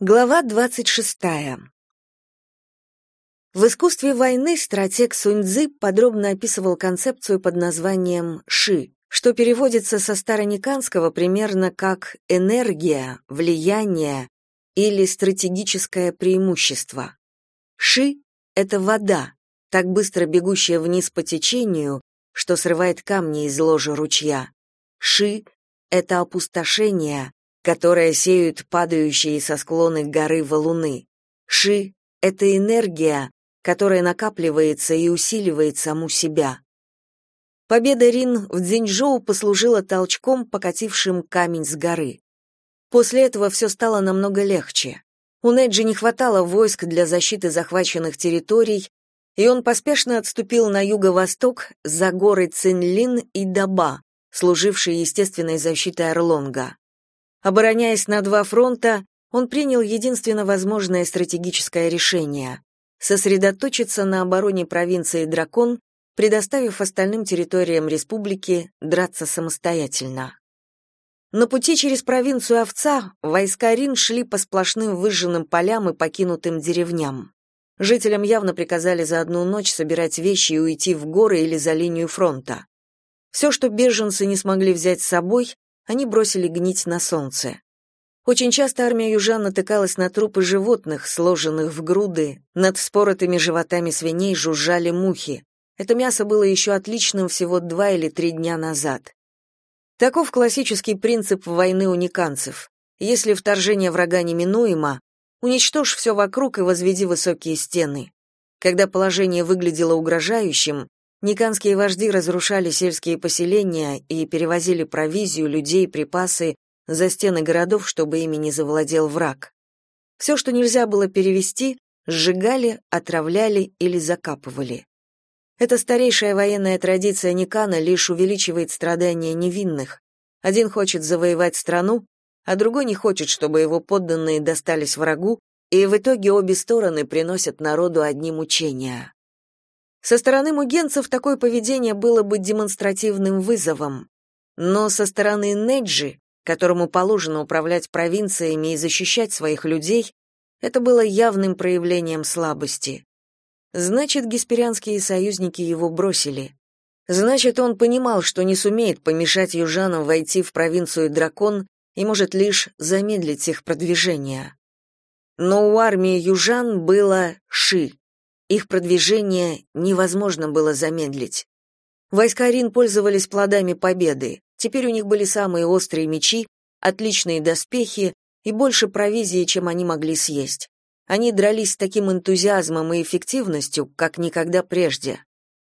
Глава 26. В искусстве войны стратег Сунь-цзы подробно описывал концепцию под названием «ши», что переводится со старониканского примерно как «энергия», «влияние» или «стратегическое преимущество». «Ши» — это вода, так быстро бегущая вниз по течению, что срывает камни из ложа ручья. «Ши» — это опустошение, которое сеют падающие со склона горы валуны. Ши — это энергия, которая накапливается и усиливает саму себя. Победа Рин в Дзиньчжоу послужила толчком, покатившим камень с горы. После этого все стало намного легче. У Неджи не хватало войск для защиты захваченных территорий, и он поспешно отступил на юго-восток за горы Цинлин и Даба, служившие естественной защитой Орлонга. Обороняясь на два фронта, он принял единственно возможное стратегическое решение — сосредоточиться на обороне провинции Дракон, предоставив остальным территориям республики драться самостоятельно. На пути через провинцию Овца войска Рин шли по сплошным выжженным полям и покинутым деревням. Жителям явно приказали за одну ночь собирать вещи и уйти в горы или за линию фронта. Все, что беженцы не смогли взять с собой, они бросили гнить на солнце. Очень часто армия южан натыкалась на трупы животных, сложенных в груды, над споротыми животами свиней жужжали мухи. Это мясо было еще отличным всего два или три дня назад. Таков классический принцип войны униканцев. Если вторжение врага неминуемо, уничтожь все вокруг и возведи высокие стены. Когда положение выглядело угрожающим, Никанские вожди разрушали сельские поселения и перевозили провизию, людей, припасы за стены городов, чтобы ими не завладел враг. Все, что нельзя было перевести, сжигали, отравляли или закапывали. Эта старейшая военная традиция Никана лишь увеличивает страдания невинных. Один хочет завоевать страну, а другой не хочет, чтобы его подданные достались врагу, и в итоге обе стороны приносят народу одни мучения. Со стороны мугенцев такое поведение было бы демонстративным вызовом, но со стороны Неджи, которому положено управлять провинциями и защищать своих людей, это было явным проявлением слабости. Значит, гесперианские союзники его бросили. Значит, он понимал, что не сумеет помешать южанам войти в провинцию Дракон и может лишь замедлить их продвижение. Но у армии южан было Ши, их продвижение невозможно было замедлить. Войска Рин пользовались плодами победы. Теперь у них были самые острые мечи, отличные доспехи и больше провизии, чем они могли съесть. Они дрались с таким энтузиазмом и эффективностью, как никогда прежде.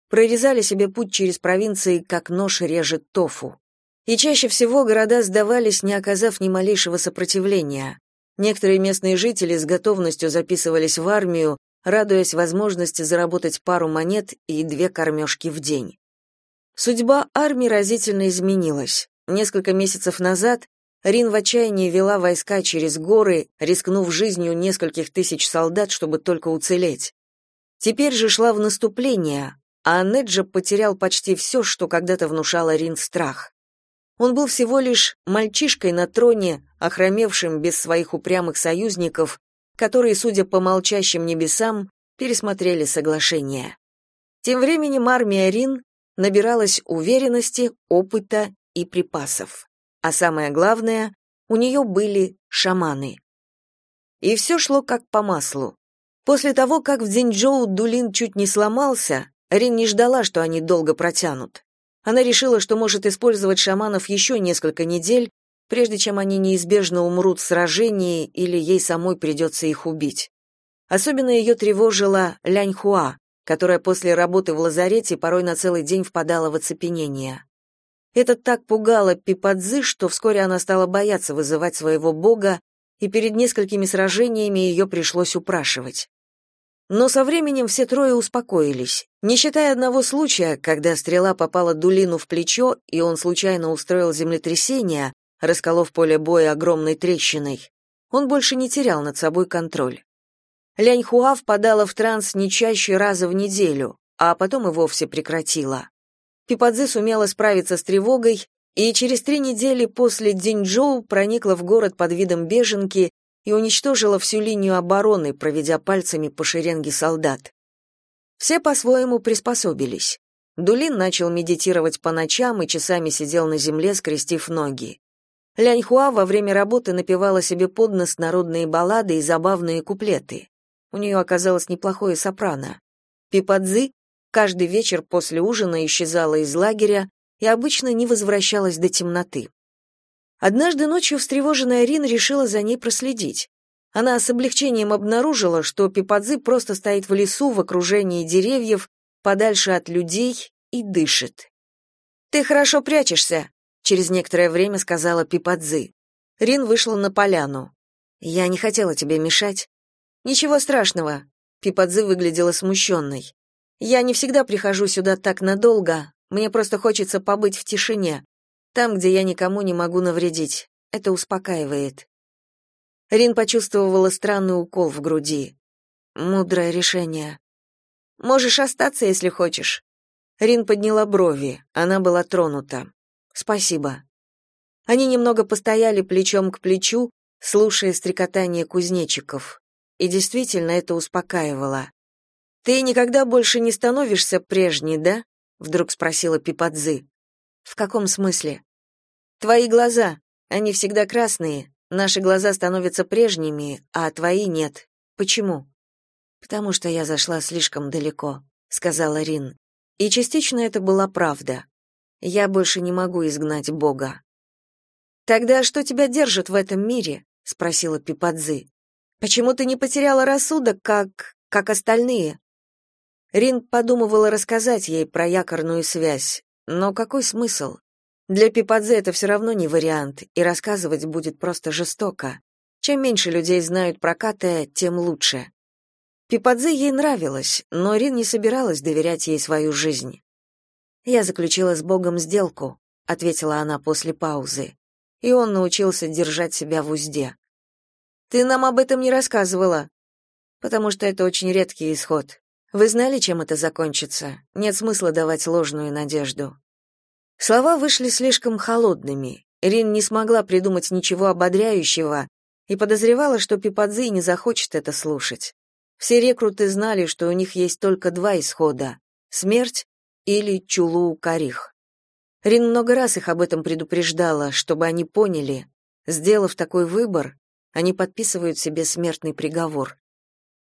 Прорезали себе путь через провинции, как нож режет тофу. И чаще всего города сдавались, не оказав ни малейшего сопротивления. Некоторые местные жители с готовностью записывались в армию, радуясь возможности заработать пару монет и две кормежки в день. Судьба армии разительно изменилась. Несколько месяцев назад Рин в отчаянии вела войска через горы, рискнув жизнью нескольких тысяч солдат, чтобы только уцелеть. Теперь же шла в наступление, а Неджа потерял почти все, что когда-то внушало Рин страх. Он был всего лишь мальчишкой на троне, охромевшим без своих упрямых союзников которые, судя по молчащим небесам, пересмотрели соглашение. Тем временем армия Рин набиралась уверенности, опыта и припасов. А самое главное, у нее были шаманы. И все шло как по маслу. После того, как в Дзиньчжоу Дулин чуть не сломался, Рин не ждала, что они долго протянут. Она решила, что может использовать шаманов еще несколько недель, прежде чем они неизбежно умрут в сражении или ей самой придется их убить. Особенно ее тревожила Лянь Хуа, которая после работы в лазарете порой на целый день впадала в оцепенение. Это так пугало Пипадзы, что вскоре она стала бояться вызывать своего бога, и перед несколькими сражениями ее пришлось упрашивать. Но со временем все трое успокоились, не считая одного случая, когда стрела попала Дулину в плечо, и он случайно устроил землетрясение, расколов поле боя огромной трещиной. Он больше не терял над собой контроль. Лянь Хуа впадала в транс не чаще раза в неделю, а потом и вовсе прекратила. Пипадзе сумела справиться с тревогой и через три недели после Диньчжоу проникла в город под видом беженки и уничтожила всю линию обороны, проведя пальцами по шеренге солдат. Все по-своему приспособились. Дулин начал медитировать по ночам и часами сидел на земле, скрестив ноги. Ляньхуа во время работы напевала себе под нос народные баллады и забавные куплеты. У нее оказалось неплохое сопрано. Пипадзы каждый вечер после ужина исчезала из лагеря и обычно не возвращалась до темноты. Однажды ночью встревоженная Рин решила за ней проследить. Она с облегчением обнаружила, что Пипадзы просто стоит в лесу в окружении деревьев, подальше от людей и дышит. «Ты хорошо прячешься», — через некоторое время сказала Пипадзы. Рин вышла на поляну. «Я не хотела тебе мешать». «Ничего страшного», — Пипадзы выглядела смущенной. «Я не всегда прихожу сюда так надолго, мне просто хочется побыть в тишине, там, где я никому не могу навредить. Это успокаивает». Рин почувствовала странный укол в груди. Мудрое решение. Можешь остаться, если хочешь. Рин подняла брови. Она была тронута. Спасибо. Они немного постояли плечом к плечу, слушая стрекотание кузнечиков. И действительно это успокаивало. Ты никогда больше не становишься прежней, да? вдруг спросила Пипадзы. В каком смысле? Твои глаза, они всегда красные, Наши глаза становятся прежними, а твои нет. Почему? Потому что я зашла слишком далеко, сказала Рин. И частично это была правда. Я больше не могу изгнать Бога. Тогда что тебя держит в этом мире? спросила Пипадзы. Почему ты не потеряла рассудок, как как остальные? Рин подумывала рассказать ей про якорную связь, но какой смысл? Для Пипадзе это все равно не вариант, и рассказывать будет просто жестоко. Чем меньше людей знают про Катая, тем лучше. Пипадзе ей нравилось, но Рин не собиралась доверять ей свою жизнь. «Я заключила с Богом сделку», — ответила она после паузы, и он научился держать себя в узде. «Ты нам об этом не рассказывала», «потому что это очень редкий исход. Вы знали, чем это закончится? Нет смысла давать ложную надежду». Слова вышли слишком холодными. Рин не смогла придумать ничего ободряющего и подозревала, что Пипадзи не захочет это слушать. Все рекруты знали, что у них есть только два исхода — смерть или Чулу-Карих. Рин много раз их об этом предупреждала, чтобы они поняли, сделав такой выбор, они подписывают себе смертный приговор.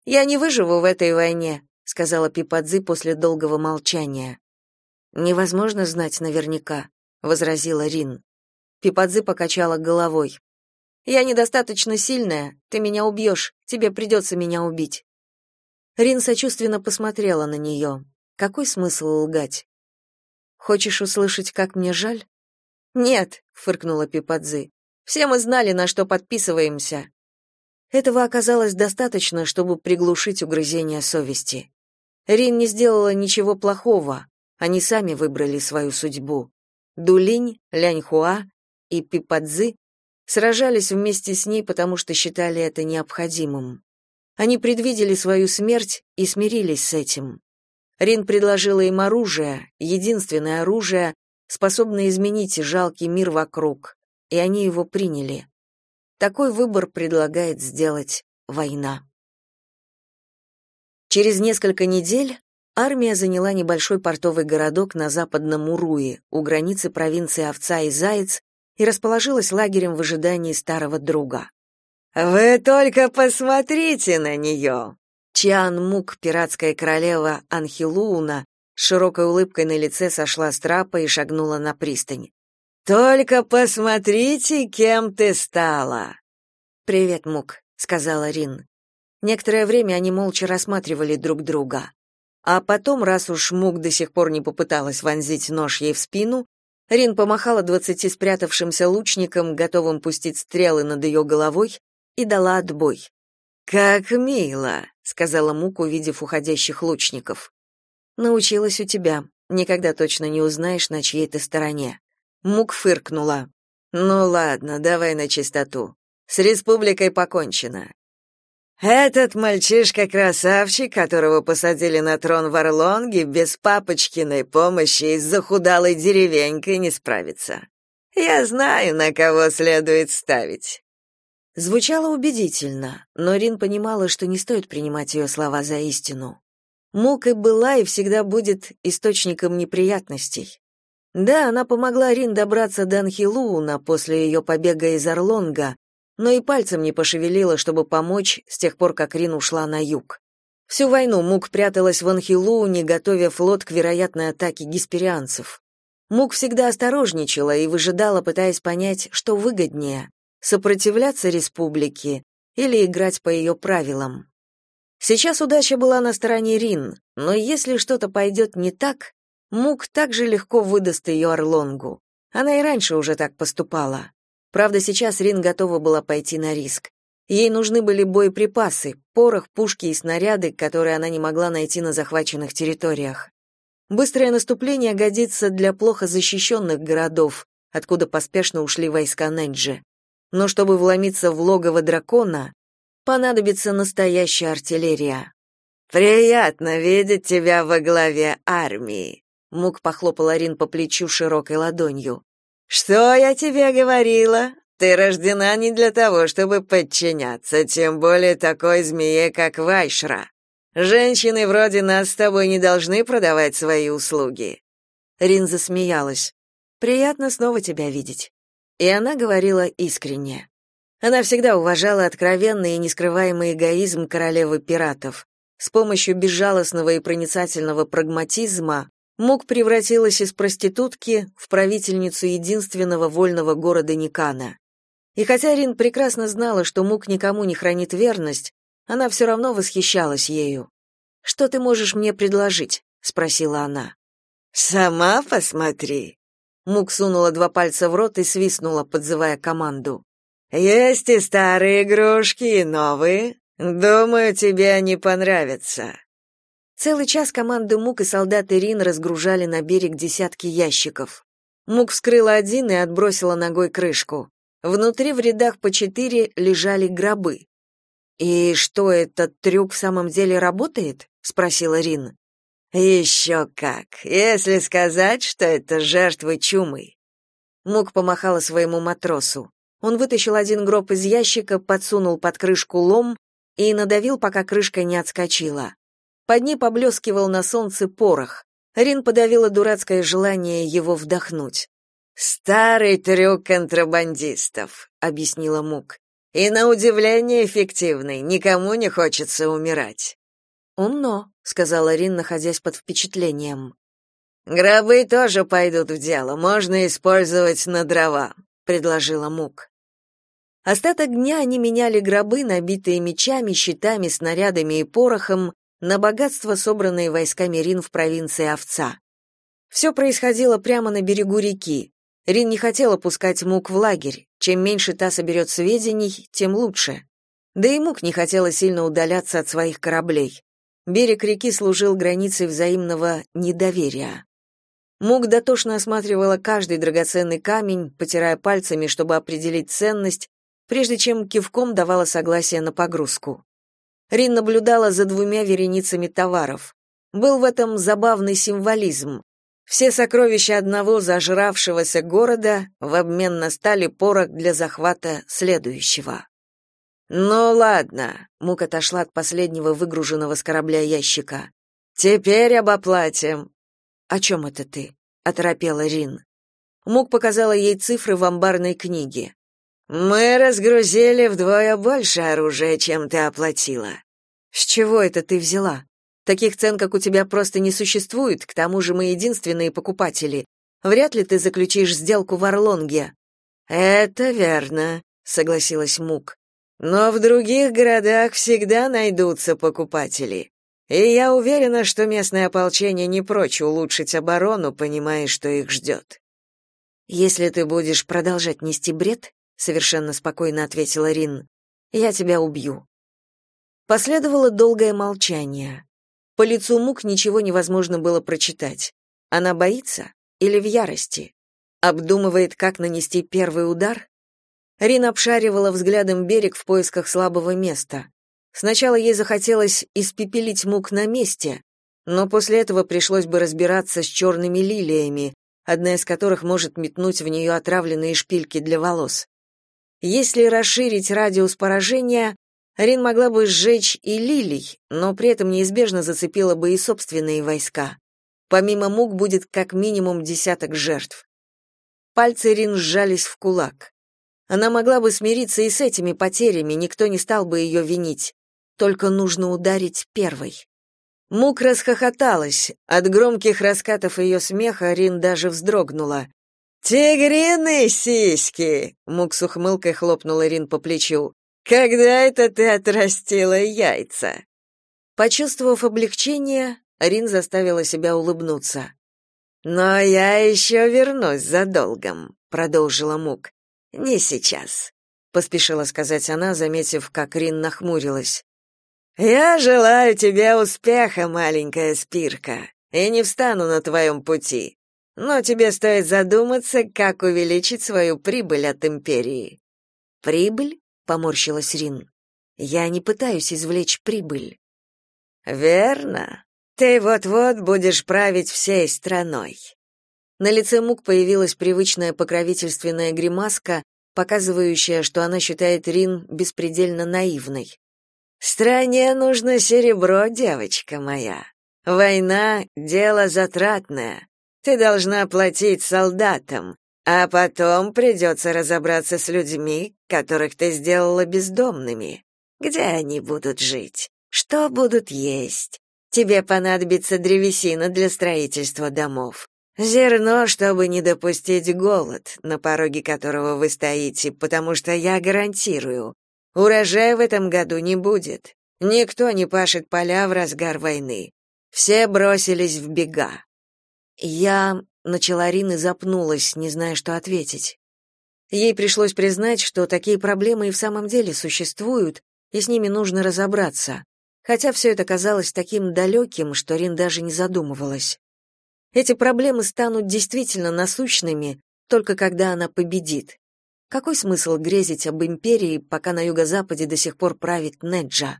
«Я не выживу в этой войне», — сказала Пипадзи после долгого молчания. Невозможно знать наверняка, возразила Рин. Пипадзы покачала головой. Я недостаточно сильная, ты меня убьешь, тебе придется меня убить. Рин сочувственно посмотрела на нее. Какой смысл лгать? Хочешь услышать, как мне жаль? Нет, фыркнула Пипадзы. Все мы знали, на что подписываемся. Этого оказалось достаточно, чтобы приглушить угрызение совести. Рин не сделала ничего плохого, они сами выбрали свою судьбу. Дулинь, Ляньхуа и Пипадзы сражались вместе с ней, потому что считали это необходимым. Они предвидели свою смерть и смирились с этим. Рин предложила им оружие, единственное оружие, способное изменить жалкий мир вокруг, и они его приняли. Такой выбор предлагает сделать война. Через несколько недель Армия заняла небольшой портовый городок на западном Уруе, у границы провинции Овца и Заяц, и расположилась лагерем в ожидании старого друга. «Вы только посмотрите на нее!» Чиан Мук, пиратская королева Анхилууна, с широкой улыбкой на лице сошла с трапа и шагнула на пристань. «Только посмотрите, кем ты стала!» «Привет, Мук», — сказала Рин. Некоторое время они молча рассматривали друг друга. А потом, раз уж Мук до сих пор не попыталась вонзить нож ей в спину, Рин помахала двадцати спрятавшимся лучникам, готовым пустить стрелы над ее головой, и дала отбой. «Как мило», — сказала Мук, увидев уходящих лучников. «Научилась у тебя. Никогда точно не узнаешь, на чьей ты стороне». Мук фыркнула. «Ну ладно, давай на чистоту. С республикой покончено. Этот мальчишка-красавчик, которого посадили на трон в Орлонге, без папочкиной помощи из захудалой деревенькой не справится. Я знаю, на кого следует ставить. Звучало убедительно, но Рин понимала, что не стоит принимать ее слова за истину. Мука была и всегда будет источником неприятностей. Да, она помогла Рин добраться до Анхилууна после ее побега из Орлонга, но и пальцем не пошевелила, чтобы помочь с тех пор, как Рин ушла на юг. Всю войну Мук пряталась в Анхилууне, готовя флот к вероятной атаке гесперианцев. Мук всегда осторожничала и выжидала, пытаясь понять, что выгоднее — сопротивляться республике или играть по ее правилам. Сейчас удача была на стороне Рин, но если что-то пойдет не так, Мук также легко выдаст ее Орлонгу. Она и раньше уже так поступала. Правда, сейчас Рин готова была пойти на риск. Ей нужны были боеприпасы, порох, пушки и снаряды, которые она не могла найти на захваченных территориях. Быстрое наступление годится для плохо защищенных городов, откуда поспешно ушли войска Неджи. Но чтобы вломиться в логово дракона, понадобится настоящая артиллерия. «Приятно видеть тебя во главе армии», — Мук похлопал Арин по плечу широкой ладонью. «Что я тебе говорила? Ты рождена не для того, чтобы подчиняться, тем более такой змее, как Вайшра. Женщины вроде нас с тобой не должны продавать свои услуги. Рин засмеялась. Приятно снова тебя видеть. И она говорила искренне. Она всегда уважала откровенный и нескрываемый эгоизм королевы пиратов. С помощью безжалостного и проницательного прагматизма Мук превратилась из проститутки в правительницу единственного вольного города Никана. И хотя Рин прекрасно знала, что Мук никому не хранит верность, она все равно восхищалась ею. «Что ты можешь мне предложить?» — спросила она. «Сама посмотри». Мук сунула два пальца в рот и свистнула, подзывая команду. «Есть и старые игрушки, и новые. Думаю, тебе они понравятся». Целый час команды Мук и солдаты Рин разгружали на берег десятки ящиков. Мук вскрыла один и отбросила ногой крышку. Внутри в рядах по четыре лежали гробы. «И что, этот трюк в самом деле работает?» — спросила Рин. «Еще как, если сказать, что это жертвы чумы». Мук помахала своему матросу. Он вытащил один гроб из ящика, подсунул под крышку лом и надавил, пока крышка не отскочила. Под ней поблескивал на солнце порох. Рин подавила дурацкое желание его вдохнуть. Старый трюк контрабандистов, объяснила Мук. И на удивление эффективный, никому не хочется умирать. Умно, сказала Рин, находясь под впечатлением. Гробы тоже пойдут в дело, можно использовать на дрова, предложила Мук. Остаток дня они меняли гробы, набитые мечами, щитами, снарядами и порохом, на богатство, собранные войсками Рин в провинции Овца. Все происходило прямо на берегу реки, Рин не хотела пускать Мук в лагерь. Чем меньше та соберет сведений, тем лучше. Да и Мук не хотела сильно удаляться от своих кораблей. Берег реки служил границей взаимного недоверия. Мук дотошно осматривала каждый драгоценный камень, потирая пальцами, чтобы определить ценность, прежде чем кивком давала согласие на погрузку. Рин наблюдала за двумя вереницами товаров. Был в этом забавный символизм. Все сокровища одного зажравшегося города в обмен на стали порох для захвата следующего. «Ну ладно», — Мук отошла от последнего выгруженного с корабля ящика. «Теперь об оплате». «О чем это ты?» — оторопела Рин. Мук показала ей цифры в амбарной книге. «Мы разгрузили вдвое больше оружия, чем ты оплатила». «С чего это ты взяла?» Таких цен, как у тебя, просто не существует, к тому же мы единственные покупатели. Вряд ли ты заключишь сделку в Орлонге». «Это верно», — согласилась Мук. «Но в других городах всегда найдутся покупатели. И я уверена, что местное ополчение не прочь улучшить оборону, понимая, что их ждет». «Если ты будешь продолжать нести бред», — совершенно спокойно ответила Рин, — «я тебя убью». Последовало долгое молчание. По лицу Мук ничего невозможно было прочитать. Она боится или в ярости? Обдумывает, как нанести первый удар? Рин обшаривала взглядом берег в поисках слабого места. Сначала ей захотелось испепелить Мук на месте, но после этого пришлось бы разбираться с черными лилиями, одна из которых может метнуть в нее отравленные шпильки для волос. Если расширить радиус поражения, Рин могла бы сжечь и лилий, но при этом неизбежно зацепила бы и собственные войска. Помимо мук будет как минимум десяток жертв. Пальцы Рин сжались в кулак. Она могла бы смириться и с этими потерями, никто не стал бы ее винить. Только нужно ударить первой. Мук расхохоталась. От громких раскатов ее смеха Рин даже вздрогнула. «Тигриные сиськи!» — Мук с ухмылкой хлопнула Рин по плечу. «Когда это ты отрастила яйца?» Почувствовав облегчение, Рин заставила себя улыбнуться. «Но я еще вернусь за долгом», — продолжила Мук. «Не сейчас», — поспешила сказать она, заметив, как Рин нахмурилась. «Я желаю тебе успеха, маленькая спирка, и не встану на твоем пути. Но тебе стоит задуматься, как увеличить свою прибыль от империи». «Прибыль?» — поморщилась Рин. «Я не пытаюсь извлечь прибыль». «Верно. Ты вот-вот будешь править всей страной». На лице Мук появилась привычная покровительственная гримаска, показывающая, что она считает Рин беспредельно наивной. Стране нужно серебро, девочка моя. Война — дело затратное. Ты должна платить солдатам, а потом придется разобраться с людьми, которых ты сделала бездомными. Где они будут жить? Что будут есть? Тебе понадобится древесина для строительства домов. Зерно, чтобы не допустить голод, на пороге которого вы стоите, потому что я гарантирую, Урожая в этом году не будет. Никто не пашет поля в разгар войны. Все бросились в бега. Я начала Рин и запнулась, не зная, что ответить. Ей пришлось признать, что такие проблемы и в самом деле существуют, и с ними нужно разобраться. Хотя все это казалось таким далеким, что Рин даже не задумывалась. Эти проблемы станут действительно насущными только когда она победит. Какой смысл грезить об империи, пока на юго-западе до сих пор правит Неджа?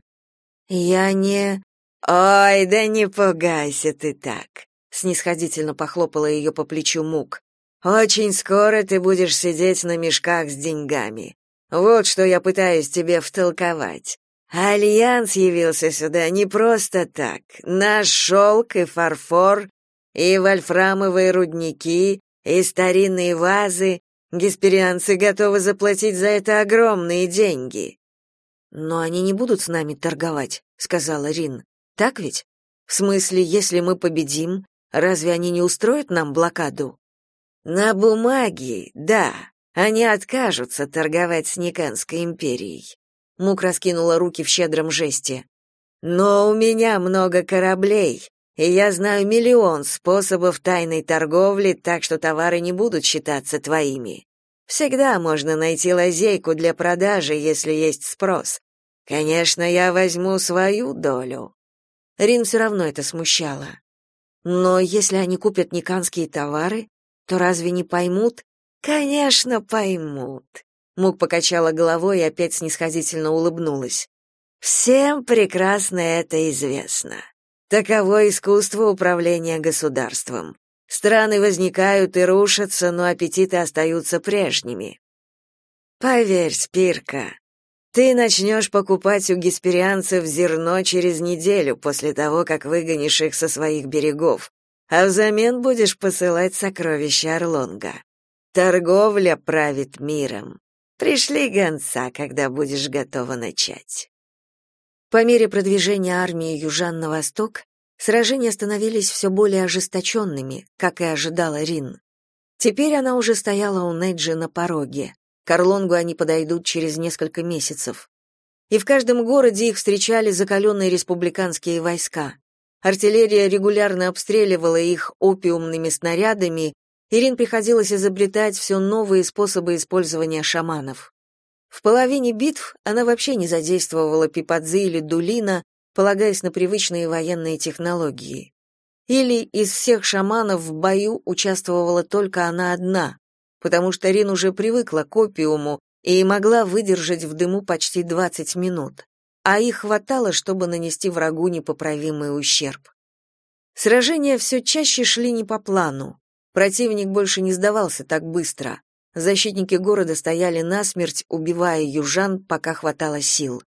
Я не... Ой, да не пугайся ты так, снисходительно похлопала ее по плечу Мук. Очень скоро ты будешь сидеть на мешках с деньгами. Вот что я пытаюсь тебе втолковать. Альянс явился сюда не просто так. Наш шелк и фарфор, и вольфрамовые рудники, и старинные вазы, Гесперианцы готовы заплатить за это огромные деньги. Но они не будут с нами торговать, сказала Рин. Так ведь? В смысле, если мы победим, разве они не устроят нам блокаду? На бумаге, да. Они откажутся торговать с Никанской империей. Мук раскинула руки в щедром жесте. Но у меня много кораблей, и я знаю миллион способов тайной торговли, так что товары не будут считаться твоими. Всегда можно найти лазейку для продажи, если есть спрос. Конечно, я возьму свою долю. Рин все равно это смущало. Но если они купят никанские товары, то разве не поймут? Конечно, поймут. Мук покачала головой и опять снисходительно улыбнулась. Всем прекрасно это известно. Таково искусство управления государством. Страны возникают и рушатся, но аппетиты остаются прежними. Поверь, Спирка, ты начнешь покупать у гесперианцев зерно через неделю после того, как выгонишь их со своих берегов, а взамен будешь посылать сокровища Орлонга. Торговля правит миром. Пришли гонца, когда будешь готова начать. По мере продвижения армии южан на восток, сражения становились все более ожесточенными, как и ожидала Рин. Теперь она уже стояла у Неджи на пороге. К Орлонгу они подойдут через несколько месяцев. И в каждом городе их встречали закаленные республиканские войска. Артиллерия регулярно обстреливала их опиумными снарядами, и Рин приходилось изобретать все новые способы использования шаманов. В половине битв она вообще не задействовала Пипадзы или Дулина, полагаясь на привычные военные технологии. Или из всех шаманов в бою участвовала только она одна, потому что Рин уже привыкла к опиуму и могла выдержать в дыму почти 20 минут, а их хватало, чтобы нанести врагу непоправимый ущерб. Сражения все чаще шли не по плану. Противник больше не сдавался так быстро. Защитники города стояли насмерть, убивая южан, пока хватало сил.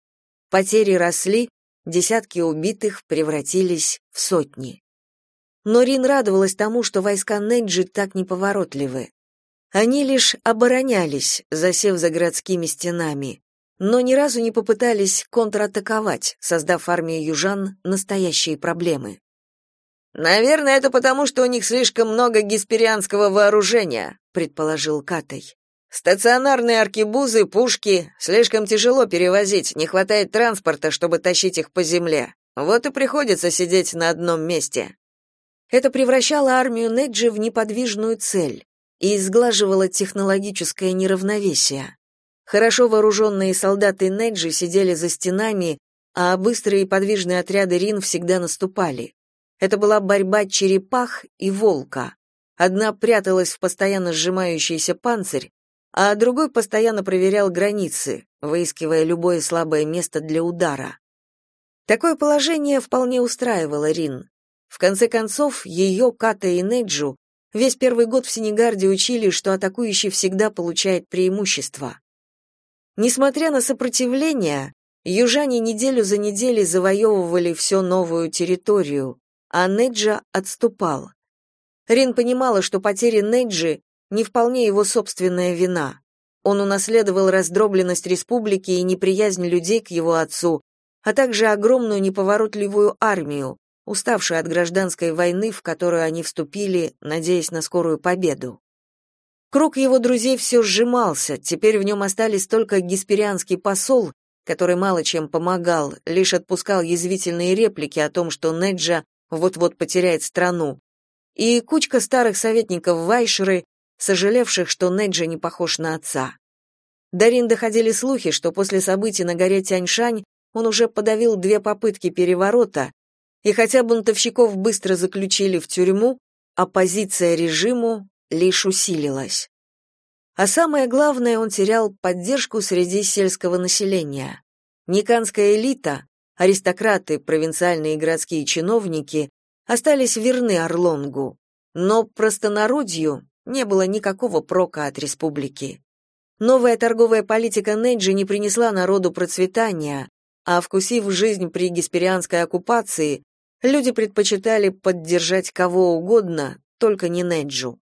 Потери росли, десятки убитых превратились в сотни. Но Рин радовалась тому, что войска Неджи так неповоротливы. Они лишь оборонялись, засев за городскими стенами, но ни разу не попытались контратаковать, создав армии южан настоящие проблемы. Наверное, это потому, что у них слишком много гесперианского вооружения, предположил Катай. Стационарные аркебузы, пушки слишком тяжело перевозить, не хватает транспорта, чтобы тащить их по земле. Вот и приходится сидеть на одном месте. Это превращало армию Неджи в неподвижную цель и изглаживало технологическое неравновесие. Хорошо вооруженные солдаты Неджи сидели за стенами, а быстрые и подвижные отряды Рин всегда наступали. Это была борьба черепах и волка. Одна пряталась в постоянно сжимающийся панцирь, а другой постоянно проверял границы, выискивая любое слабое место для удара. Такое положение вполне устраивало Рин. В конце концов, ее, Ката и Неджу весь первый год в Сенегарде учили, что атакующий всегда получает преимущество. Несмотря на сопротивление, южане неделю за неделей завоевывали все новую территорию, а Неджа отступал. Рин понимала, что потери Неджи не вполне его собственная вина. Он унаследовал раздробленность республики и неприязнь людей к его отцу, а также огромную неповоротливую армию, уставшую от гражданской войны, в которую они вступили, надеясь на скорую победу. Круг его друзей все сжимался, теперь в нем остались только гесперианский посол, который мало чем помогал, лишь отпускал язвительные реплики о том, что Неджа вот-вот потеряет страну, и кучка старых советников Вайшеры, сожалевших, что Неджа не похож на отца. Дарин доходили слухи, что после событий на горе Тяньшань он уже подавил две попытки переворота, и хотя бунтовщиков быстро заключили в тюрьму, оппозиция режиму лишь усилилась. А самое главное, он терял поддержку среди сельского населения. Никанская элита, аристократы, провинциальные и городские чиновники остались верны Орлонгу, но простонародью не было никакого прока от республики. Новая торговая политика Неджи не принесла народу процветания, а вкусив жизнь при гесперианской оккупации, Люди предпочитали поддержать кого угодно, только не Неджу.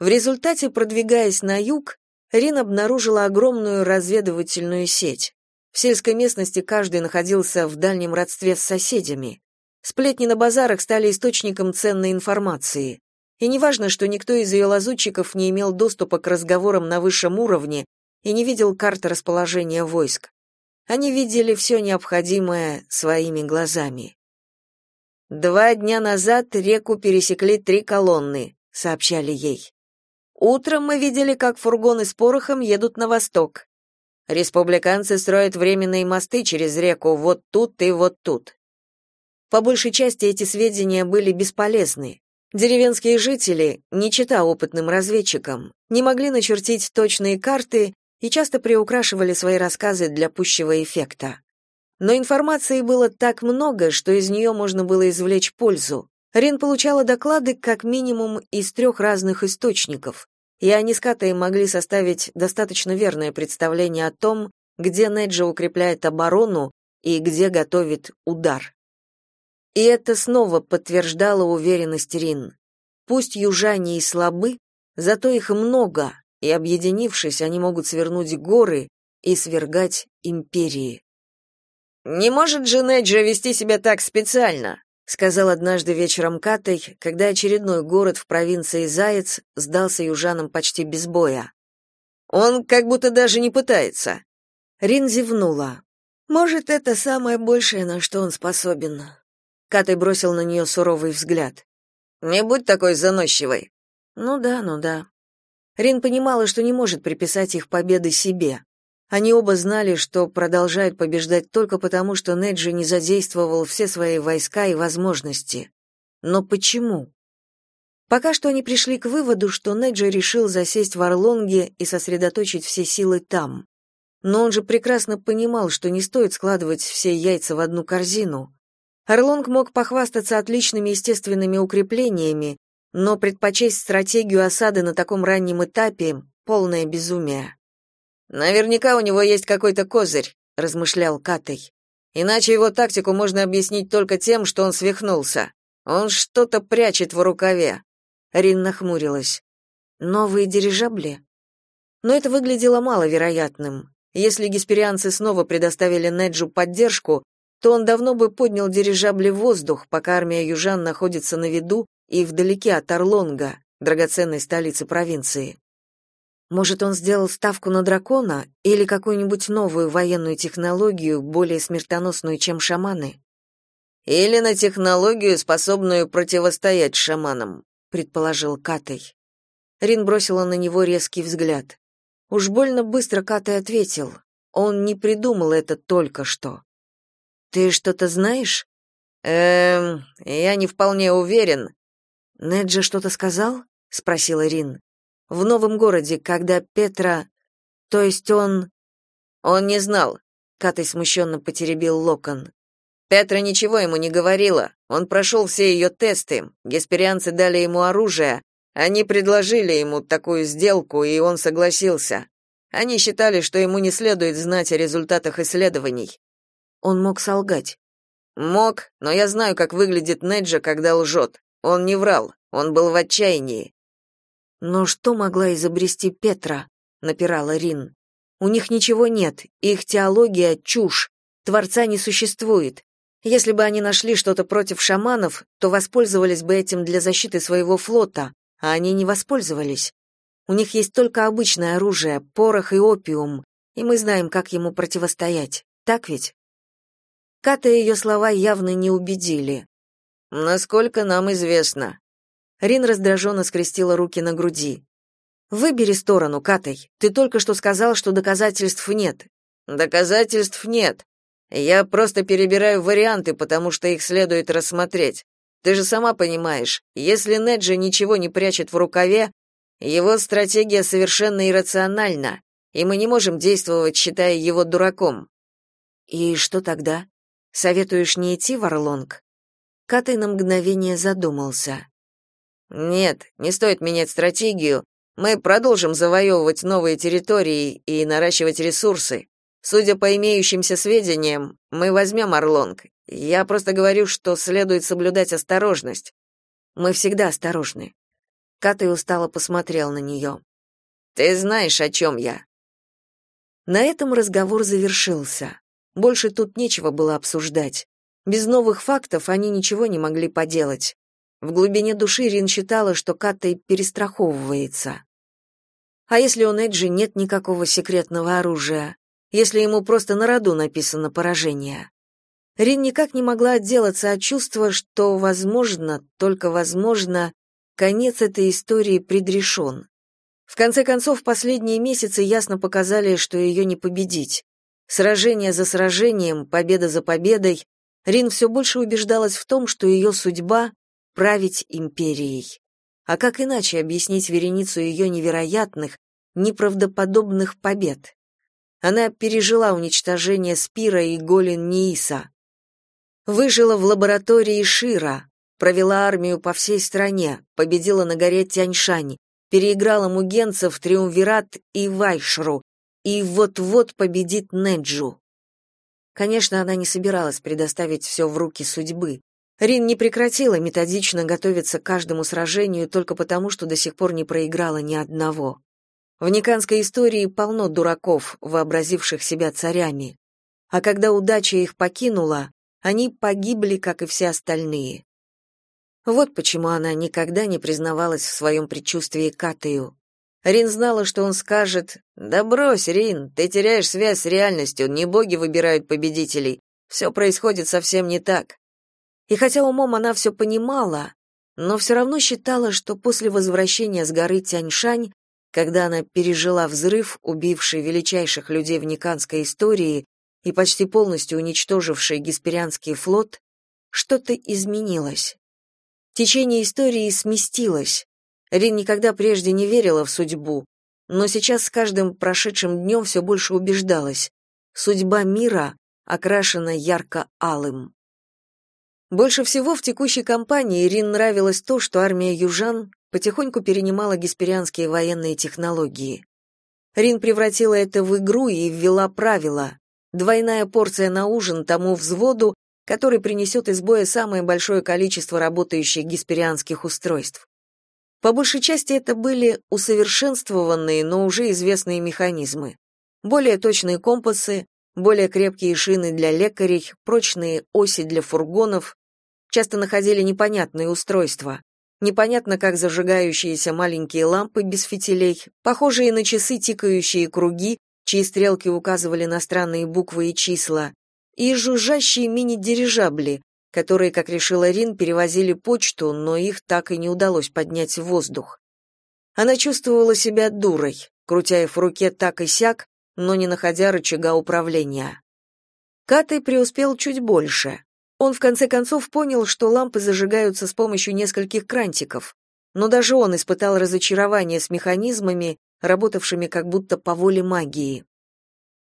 В результате, продвигаясь на юг, Рин обнаружила огромную разведывательную сеть. В сельской местности каждый находился в дальнем родстве с соседями. Сплетни на базарах стали источником ценной информации. И неважно, что никто из ее лазутчиков не имел доступа к разговорам на высшем уровне и не видел карты расположения войск. Они видели все необходимое своими глазами. Два дня назад реку пересекли три колонны, сообщали ей. Утром мы видели, как фургоны с порохом едут на восток. Республиканцы строят временные мосты через реку вот тут и вот тут. По большей части эти сведения были бесполезны. Деревенские жители, не чита опытным разведчикам, не могли начертить точные карты и часто приукрашивали свои рассказы для пущего эффекта. Но информации было так много, что из нее можно было извлечь пользу. Рин получала доклады как минимум из трех разных источников, и они с Катой могли составить достаточно верное представление о том, где Неджа укрепляет оборону и где готовит удар. И это снова подтверждало уверенность Рин. Пусть южане и слабы, зато их много, и объединившись, они могут свернуть горы и свергать империи. Не может же Неджа вести себя так специально, сказал однажды вечером Катай, когда очередной город в провинции Заяц сдался южанам почти без боя. Он как будто даже не пытается. Рин зевнула. Может, это самое большее, на что он способен. Катай бросил на нее суровый взгляд. Не будь такой заносчивой. Ну да, ну да. Рин понимала, что не может приписать их победы себе. Они оба знали, что продолжают побеждать только потому, что Неджи не задействовал все свои войска и возможности. Но почему? Пока что они пришли к выводу, что Неджи решил засесть в Орлонге и сосредоточить все силы там. Но он же прекрасно понимал, что не стоит складывать все яйца в одну корзину. Орлонг мог похвастаться отличными естественными укреплениями, но предпочесть стратегию осады на таком раннем этапе полное безумие. Наверняка у него есть какой-то козырь, размышлял Катей. Иначе его тактику можно объяснить только тем, что он свихнулся. Он что-то прячет в рукаве. Рин нахмурилась. Новые дирижабли? Но это выглядело маловероятным. Если гесперианцы снова предоставили Неджу поддержку, то он давно бы поднял дирижабли в воздух, пока армия южан находится на виду и вдалеке от Орлонга, драгоценной столицы провинции. Может, он сделал ставку на дракона или какую-нибудь новую военную технологию, более смертоносную, чем шаманы? Или на технологию, способную противостоять шаманам, предположил Катай. Рин бросила на него резкий взгляд. Уж больно быстро Катай ответил. Он не придумал это только что. Ты что-то знаешь? Эм, я не вполне уверен. Неджа что-то сказал? спросила Рин. В новом городе, когда Петра, то есть он он не знал. Катай смущенно потеребил локон. Петра ничего ему не говорила. Он прошел все ее тесты. Гесперианцы дали ему оружие. Они предложили ему такую сделку, и он согласился. Они считали, что ему не следует знать о результатах исследований. Он мог солгать. Мог, но я знаю, как выглядит Неджа, когда лжет. Он не врал, он был в отчаянии. Но что могла изобрести Петра? напирала Рин. У них ничего нет, их теология чушь. Творца не существует. Если бы они нашли что-то против шаманов, то воспользовались бы этим для защиты своего флота, а они не воспользовались. У них есть только обычное оружие, порох и опиум, и мы знаем, как ему противостоять. Так ведь? Ката ее слова явно не убедили. Насколько нам известно. Рин раздраженно скрестила руки на груди. Выбери сторону, Катай. Ты только что сказал, что доказательств нет. Доказательств нет. Я просто перебираю варианты, потому что их следует рассмотреть. Ты же сама понимаешь, если Неджи ничего не прячет в рукаве, его стратегия совершенно иррациональна, и мы не можем действовать, считая его дураком. И что тогда? Советуешь не идти в Орлонг? Катай на мгновение задумался. Нет, не стоит менять стратегию. Мы продолжим завоевывать новые территории и наращивать ресурсы. Судя по имеющимся сведениям, мы возьмем Орлонг. Я просто говорю, что следует соблюдать осторожность. Мы всегда осторожны. Катай устало посмотрел на нее. Ты знаешь, о чем я. На этом разговор завершился. Больше тут нечего было обсуждать. Без новых фактов они ничего не могли поделать. В глубине души Рин считала, что Катай перестраховывается. А если у Неджи нет никакого секретного оружия? Если ему просто на роду написано поражение? Рин никак не могла отделаться от чувства, что, возможно, только возможно, конец этой истории предрешен. В конце концов, последние месяцы ясно показали, что ее не победить. Сражение за сражением, победа за победой, Рин все больше убеждалась в том, что ее судьба — править империей. А как иначе объяснить вереницу ее невероятных, неправдоподобных побед? Она пережила уничтожение Спира и Голин Нииса. Выжила в лаборатории Шира, провела армию по всей стране, победила на горе Тяньшань, переиграла мугенцев, Триумвират и Вайшру, и вот-вот победит Неджу. Конечно, она не собиралась предоставить все в руки судьбы. Рин не прекратила методично готовиться к каждому сражению только потому, что до сих пор не проиграла ни одного. В никанской истории полно дураков, вообразивших себя царями. А когда удача их покинула, они погибли, как и все остальные. Вот почему она никогда не признавалась в своем предчувствии Катаю. Рин знала, что он скажет «Да брось, Рин, ты теряешь связь с реальностью, не боги выбирают победителей. Все происходит совсем не так». И хотя умом она все понимала, но все равно считала, что после возвращения с горы Тяньшань, когда она пережила взрыв, убивший величайших людей в Никанской истории и почти полностью уничтоживший Гесперианский флот, что-то изменилось. Течение истории сместилось, Рин никогда прежде не верила в судьбу, но сейчас с каждым прошедшим днем все больше убеждалась. Судьба мира окрашена ярко-алым. Больше всего в текущей кампании Рин нравилось то, что армия южан потихоньку перенимала гесперианские военные технологии. Рин превратила это в игру и ввела правила. Двойная порция на ужин тому взводу, который принесет из боя самое большое количество работающих гесперианских устройств. По большей части это были усовершенствованные, но уже известные механизмы. Более точные компасы, более крепкие шины для лекарей, прочные оси для фургонов. Часто находили непонятные устройства. Непонятно, как зажигающиеся маленькие лампы без фитилей, похожие на часы тикающие круги, чьи стрелки указывали на странные буквы и числа, и жужжащие мини-дирижабли, которые, как решила Рин, перевозили почту, но их так и не удалось поднять в воздух. Она чувствовала себя дурой, крутя их в руке так и сяк, но не находя рычага управления. Катай преуспел чуть больше. Он в конце концов понял, что лампы зажигаются с помощью нескольких крантиков, но даже он испытал разочарование с механизмами, работавшими как будто по воле магии.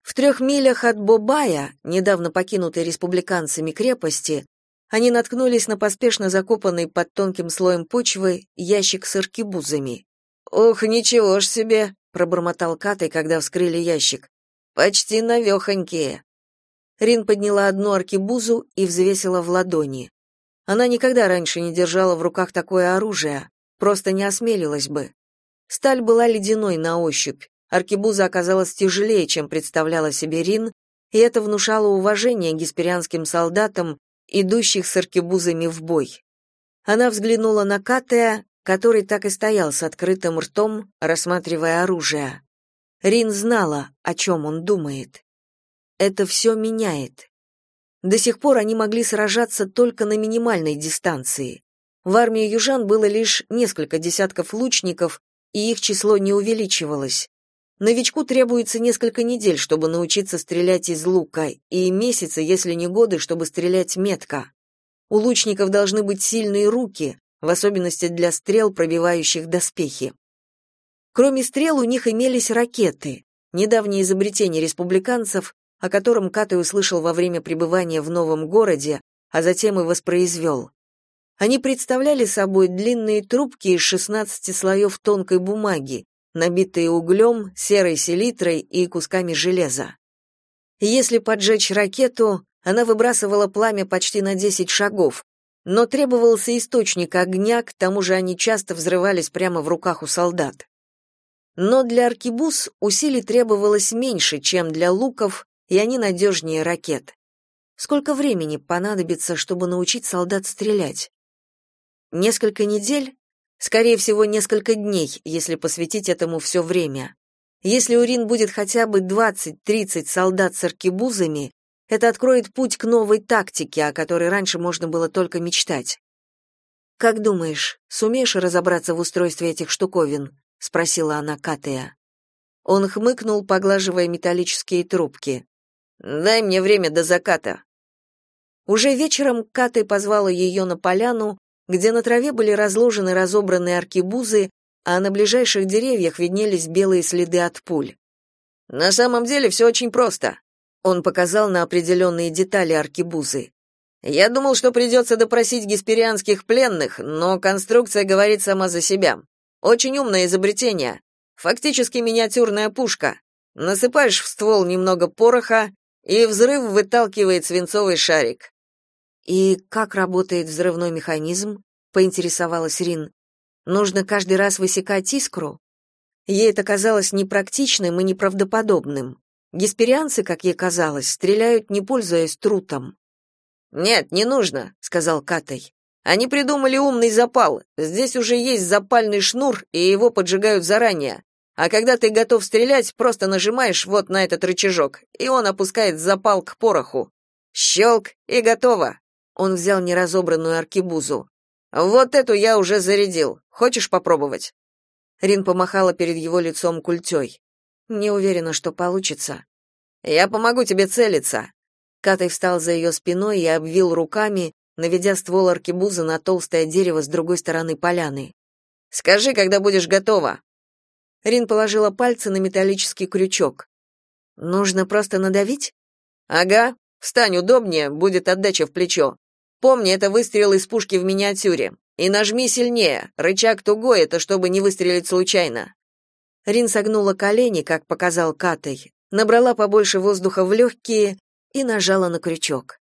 В трех милях от Бобая, недавно покинутой республиканцами крепости, они наткнулись на поспешно закопанный под тонким слоем почвы ящик с аркебузами. «Ох, ничего ж себе!» — пробормотал Катай, когда вскрыли ящик. «Почти навехонькие». Рин подняла одну аркебузу и взвесила в ладони. Она никогда раньше не держала в руках такое оружие, просто не осмелилась бы. Сталь была ледяной на ощупь, аркебуза оказалась тяжелее, чем представляла себе Рин, и это внушало уважение гесперианским солдатам, идущих с аркебузами в бой. Она взглянула на Катея, который так и стоял с открытым ртом, рассматривая оружие. Рин знала, о чем он думает. Это все меняет. До сих пор они могли сражаться только на минимальной дистанции. В армии южан было лишь несколько десятков лучников, и их число не увеличивалось. Новичку требуется несколько недель, чтобы научиться стрелять из лука, и месяцы, если не годы, чтобы стрелять метко. У лучников должны быть сильные руки, в особенности для стрел, пробивающих доспехи. Кроме стрел у них имелись ракеты, недавнее изобретение республиканцев, о котором Катай услышал во время пребывания в новом городе, а затем и воспроизвел. Они представляли собой длинные трубки из 16 слоев тонкой бумаги, набитые углем, серой селитрой и кусками железа. Если поджечь ракету, она выбрасывала пламя почти на 10 шагов, но требовался источник огня, к тому же они часто взрывались прямо в руках у солдат. Но для аркебуз усилий требовалось меньше, чем для луков, и они надежнее ракет. Сколько времени понадобится, чтобы научить солдат стрелять? Несколько недель? Скорее всего, несколько дней, если посвятить этому все время. Если у Рин будет хотя бы 20-30 солдат с аркебузами, это откроет путь к новой тактике, о которой раньше можно было только мечтать. «Как думаешь, сумеешь разобраться в устройстве этих штуковин?» — спросила она Катея. Он хмыкнул, поглаживая металлические трубки. «Дай мне время до заката». Уже вечером Катей позвала ее на поляну, где на траве были разложены разобранные аркебузы, а на ближайших деревьях виднелись белые следы от пуль. На самом деле все очень просто. Он показал на определенные детали аркебузы. Я думал, что придется допросить гесперианских пленных, но конструкция говорит сама за себя. Очень умное изобретение. Фактически миниатюрная пушка. Насыпаешь в ствол немного пороха, и взрыв выталкивает свинцовый шарик. И как работает взрывной механизм? поинтересовалась Рин. Нужно каждый раз высекать искру? Ей это казалось непрактичным и неправдоподобным. Гесперианцы, как ей казалось, стреляют, не пользуясь трутом. «Нет, не нужно», — сказал Катай. «Они придумали умный запал. Здесь уже есть запальный шнур, и его поджигают заранее. А когда ты готов стрелять, просто нажимаешь вот на этот рычажок, и он опускает запал к пороху. Щелк, и готово. Он взял неразобранную аркебузу. Вот эту я уже зарядил. Хочешь попробовать? Рин помахала перед его лицом культей. Не уверена, что получится. Я помогу тебе целиться. Катай встал за ее спиной и обвил руками, наведя ствол аркебузы на толстое дерево с другой стороны поляны. Скажи, когда будешь готова. Рин положила пальцы на металлический крючок. Нужно просто надавить? Ага. Встань удобнее, будет отдача в плечо. Помни, это выстрел из пушки в миниатюре. И нажми сильнее. Рычаг тугой, это чтобы не выстрелить случайно. Рин согнула колени, как показал Катай, набрала побольше воздуха в легкие и нажала на крючок.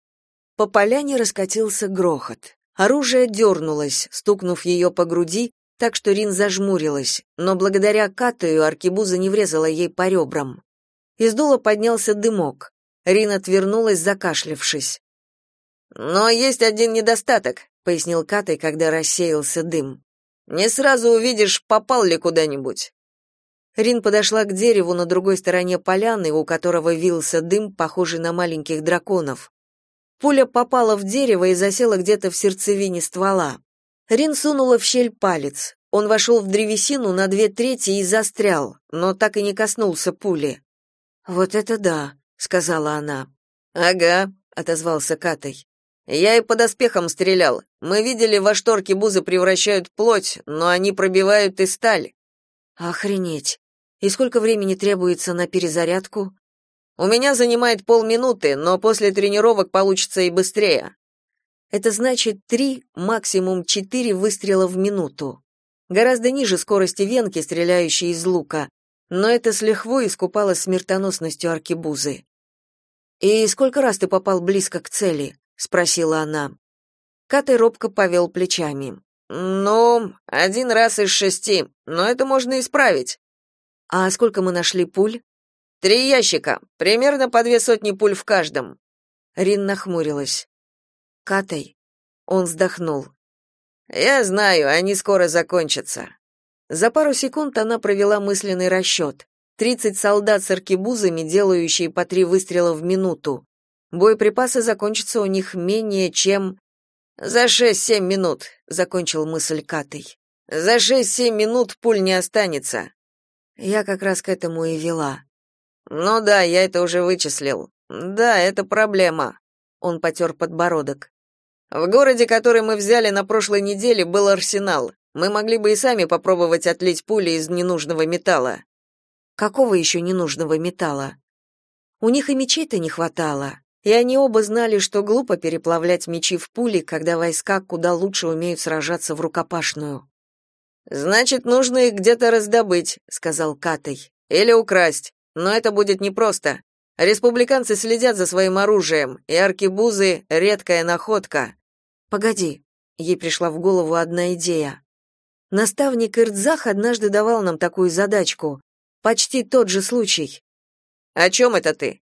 По поляне раскатился грохот. Оружие дернулось, стукнув ее по груди, так что Рин зажмурилась, но благодаря Катаю аркебуза не врезала ей по ребрам. Из дула поднялся дымок. Рин отвернулась, закашлявшись. «Но есть один недостаток», — пояснил Катай, когда рассеялся дым. «Не сразу увидишь, попал ли куда-нибудь». Рин подошла к дереву на другой стороне поляны, у которого вился дым, похожий на маленьких драконов. Пуля попала в дерево и засела где-то в сердцевине ствола. Рин сунула в щель палец. Он вошел в древесину на две трети и застрял, но так и не коснулся пули. «Вот это да», — сказала она. «Ага», — отозвался Катай. «Я и под оспехом стрелял. Мы видели, во что аркебузы превращают плоть, но они пробивают и сталь». «Охренеть! И сколько времени требуется на перезарядку?» «У меня занимает полминуты, но после тренировок получится и быстрее». Это значит три, максимум четыре выстрела в минуту. Гораздо ниже скорости венки, стреляющей из лука, но это с лихвой искупало смертоносностью аркебузы. «И сколько раз ты попал близко к цели?» — спросила она. Катай робко повел плечами. «Ну, один раз из шести, но это можно исправить». «А сколько мы нашли пуль?» «Три ящика, примерно по две сотни пуль в каждом». Рин нахмурилась. «Катай». Он вздохнул. «Я знаю, они скоро закончатся. За пару секунд она провела мысленный расчет. Тридцать солдат с аркебузами, делающие по три выстрела в минуту. Боеприпасы закончатся у них менее чем... «За шесть-семь минут», — закончил мысль Катой. «За шесть-семь минут пуль не останется». Я как раз к этому и вела. «Ну да, я это уже вычислил. Да, это проблема». Он потер подбородок. «В городе, который мы взяли на прошлой неделе, был арсенал. Мы могли бы и сами попробовать отлить пули из ненужного металла. Какого еще ненужного металла? У них и мечей-то не хватало, и они оба знали, что глупо переплавлять мечи в пули, когда войска куда лучше умеют сражаться в рукопашную. Значит, нужно их где-то раздобыть, сказал Катай. Или украсть. Но это будет непросто. Республиканцы следят за своим оружием, и аркебузы редкая находка. Погоди, ей пришла в голову одна идея. Наставник Ирдзах однажды давал нам такую задачку. Почти тот же случай. О чем это ты?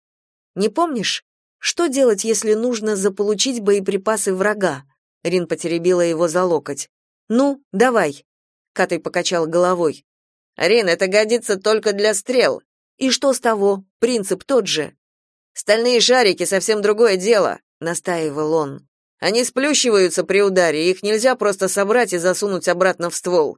Не помнишь? Что делать, если нужно заполучить боеприпасы врага? Рин потеребила его за локоть. Ну, давай. Катай покачал головой. Рин, это годится только для стрел. И что с того? Принцип тот же. Стальные шарики совсем другое дело, настаивал он. Они сплющиваются при ударе, их нельзя просто собрать и засунуть обратно в ствол.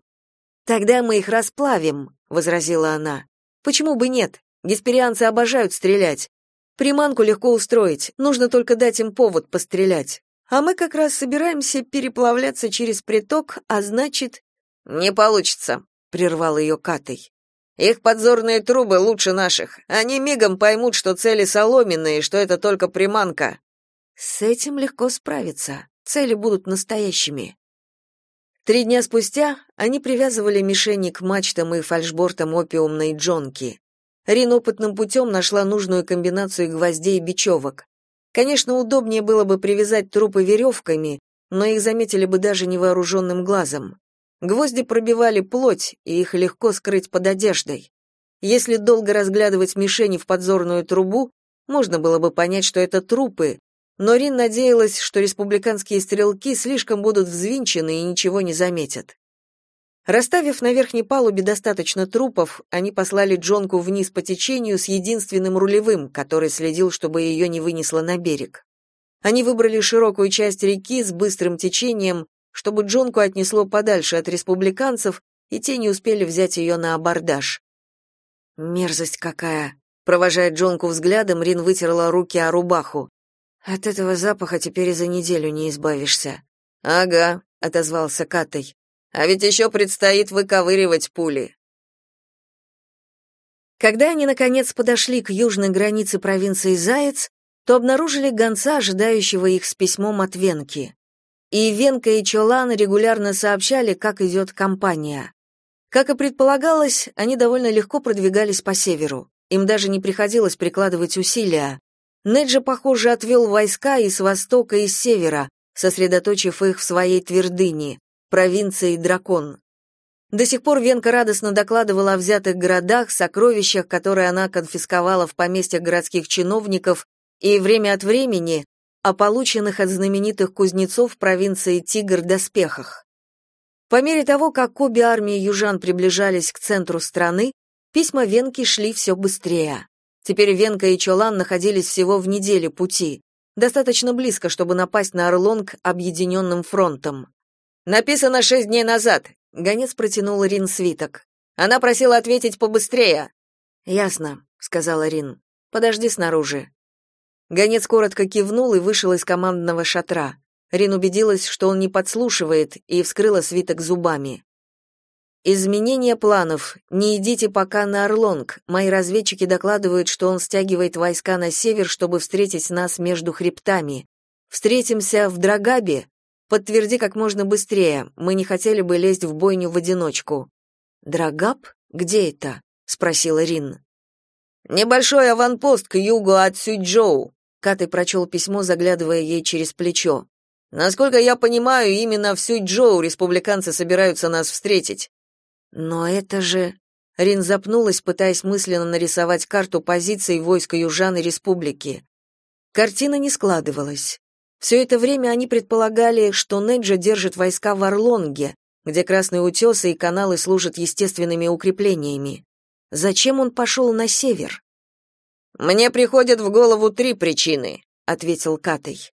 Тогда мы их расплавим, возразила она. Почему бы нет? Гесперианцы обожают стрелять. Приманку легко устроить, нужно только дать им повод пострелять. А мы как раз собираемся переплавляться через приток, а значит, не получится, прервал ее Катай. Их подзорные трубы лучше наших. Они мигом поймут, что цели соломенные, что это только приманка. С этим легко справиться. Цели будут настоящими. Три дня спустя они привязывали мишени к мачтам и фальшбортам опиумной джонки. Рин опытным путем нашла нужную комбинацию гвоздей и бечевок. Конечно, удобнее было бы привязать трупы веревками, но их заметили бы даже невооруженным глазом. Гвозди пробивали плоть, и их легко скрыть под одеждой. Если долго разглядывать мишени в подзорную трубу, можно было бы понять, что это трупы, но Рин надеялась, что республиканские стрелки слишком будут взвинчены и ничего не заметят. Расставив на верхней палубе достаточно трупов, они послали Джонку вниз по течению с единственным рулевым, который следил, чтобы ее не вынесло на берег. Они выбрали широкую часть реки с быстрым течением, чтобы Джонку отнесло подальше от республиканцев, и те не успели взять ее на абордаж. «Мерзость какая!» Провожая Джонку взглядом, Рин вытерла руки о рубаху. От этого запаха теперь и за неделю не избавишься. Ага, отозвался Катай. А ведь еще предстоит выковыривать пули. Когда они наконец подошли к южной границе провинции Заяц, то обнаружили гонца, ожидающего их с письмом от Венки. И Венка и Чолан регулярно сообщали, как идет кампания. Как и предполагалось, они довольно легко продвигались по северу. Им даже не приходилось прикладывать усилия. Неджа, похоже, отвел войска и с востока, и с севера, сосредоточив их в своей твердыне, провинции Дракон. До сих пор Венка радостно докладывала о взятых городах, сокровищах, которые она конфисковала в поместьях городских чиновников, и время от времени о полученных от знаменитых кузнецов провинции Тигр доспехах. По мере того, как обе армии южан приближались к центру страны, письма Венки шли все быстрее. Теперь Венка и Чолан находились всего в неделе пути, достаточно близко, чтобы напасть на Орлонг объединенным фронтом. «Написано шесть дней назад», — гонец протянул Рин свиток. «Она просила ответить побыстрее». «Ясно», — сказала Рин. «Подожди снаружи». Гонец коротко кивнул и вышел из командного шатра. Рин убедилась, что он не подслушивает, и вскрыла свиток зубами. Изменение планов. Не идите пока на Орлонг. Мои разведчики докладывают, что он стягивает войска на север, чтобы встретить нас между хребтами. Встретимся в Драгабе. Подтверди как можно быстрее. Мы не хотели бы лезть в бойню в одиночку. Драгаб? Где это? спросила Рин. Небольшой аванпост к югу от Сюйчжоу. Катай прочел письмо, заглядывая ей через плечо. Насколько я понимаю, именно в Сюйчжоу республиканцы собираются нас встретить. Но это же Рин запнулась, пытаясь мысленно нарисовать карту позиций войск южан и республики. Картина не складывалась. Все это время они предполагали, что Неджа держит войска в Орлонге, где красные утесы и каналы служат естественными укреплениями. Зачем он пошел на север? Мне приходят в голову три причины, ответил Катай.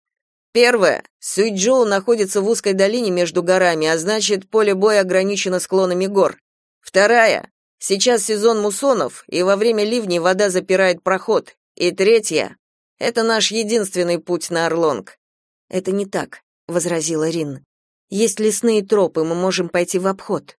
Первое. Сюйчжоу находится в узкой долине между горами, а значит, поле боя ограничено склонами гор. Вторая. Сейчас сезон муссонов, и во время ливней вода запирает проход. И третья. Это наш единственный путь на Орлонг. Это не так, возразила Рин. Есть лесные тропы, мы можем пойти в обход.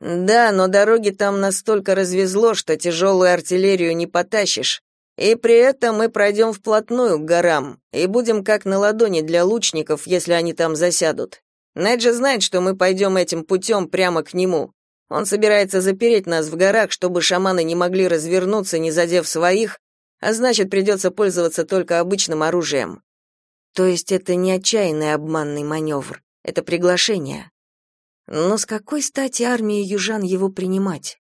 Да, но дороги там настолько развезло, что тяжелую артиллерию не потащишь. И при этом мы пройдем вплотную к горам и будем как на ладони для лучников, если они там засядут. Неджи знает, что мы пойдем этим путем прямо к нему. Он собирается запереть нас в горах, чтобы шаманы не могли развернуться, не задев своих, а значит, придется пользоваться только обычным оружием. То есть это не отчаянный обманный маневр, это приглашение. Но с какой стати армии южан его принимать?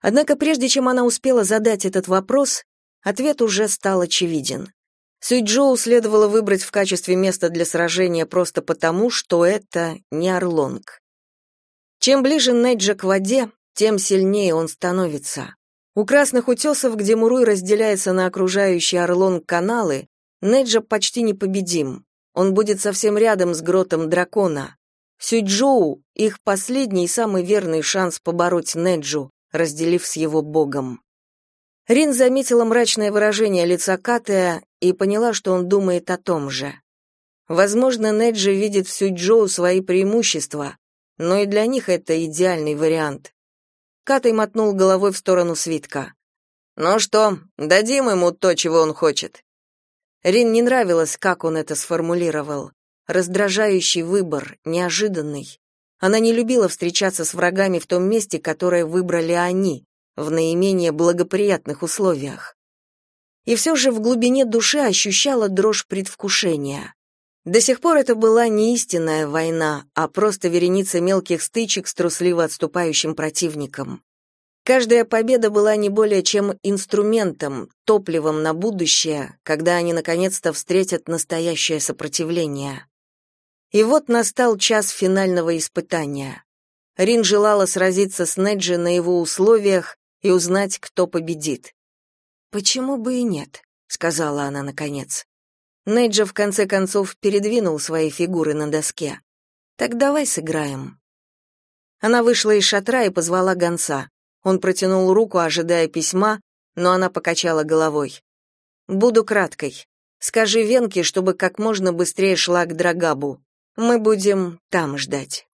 Однако прежде чем она успела задать этот вопрос, ответ уже стал очевиден. Сюйчжоу следовало выбрать в качестве места для сражения просто потому, что это не Орлонг. Чем ближе Неджа к воде, тем сильнее он становится. У красных утесов, где Муруй разделяется на окружающие Орлон каналы, Неджа почти непобедим. Он будет совсем рядом с гротом дракона. Сюйчжоу — их последний и самый верный шанс побороть Неджу, разделив с его богом. Рин заметила мрачное выражение лица Катая и поняла, что он думает о том же. Возможно, Неджи видит в Сюйчжоу свои преимущества, но и для них это идеальный вариант. Катай мотнул головой в сторону свитка. «Ну что, дадим ему то, чего он хочет?» Рин не нравилось, как он это сформулировал. Раздражающий выбор, неожиданный. Она не любила встречаться с врагами в том месте, которое выбрали они, в наименее благоприятных условиях. И все же в глубине души ощущала дрожь предвкушения. До сих пор это была не истинная война, а просто вереница мелких стычек с трусливо отступающим противником. Каждая победа была не более чем инструментом, топливом на будущее, когда они наконец-то встретят настоящее сопротивление. И вот настал час финального испытания. Рин желала сразиться с Неджи на его условиях и узнать, кто победит. «Почему бы и нет?» — сказала она наконец. Неджа в конце концов передвинул свои фигуры на доске. Так давай сыграем. Она вышла из шатра и позвала гонца. Он протянул руку, ожидая письма, но она покачала головой. Буду краткой. Скажи Венке, чтобы как можно быстрее шла к Драгабу. Мы будем там ждать.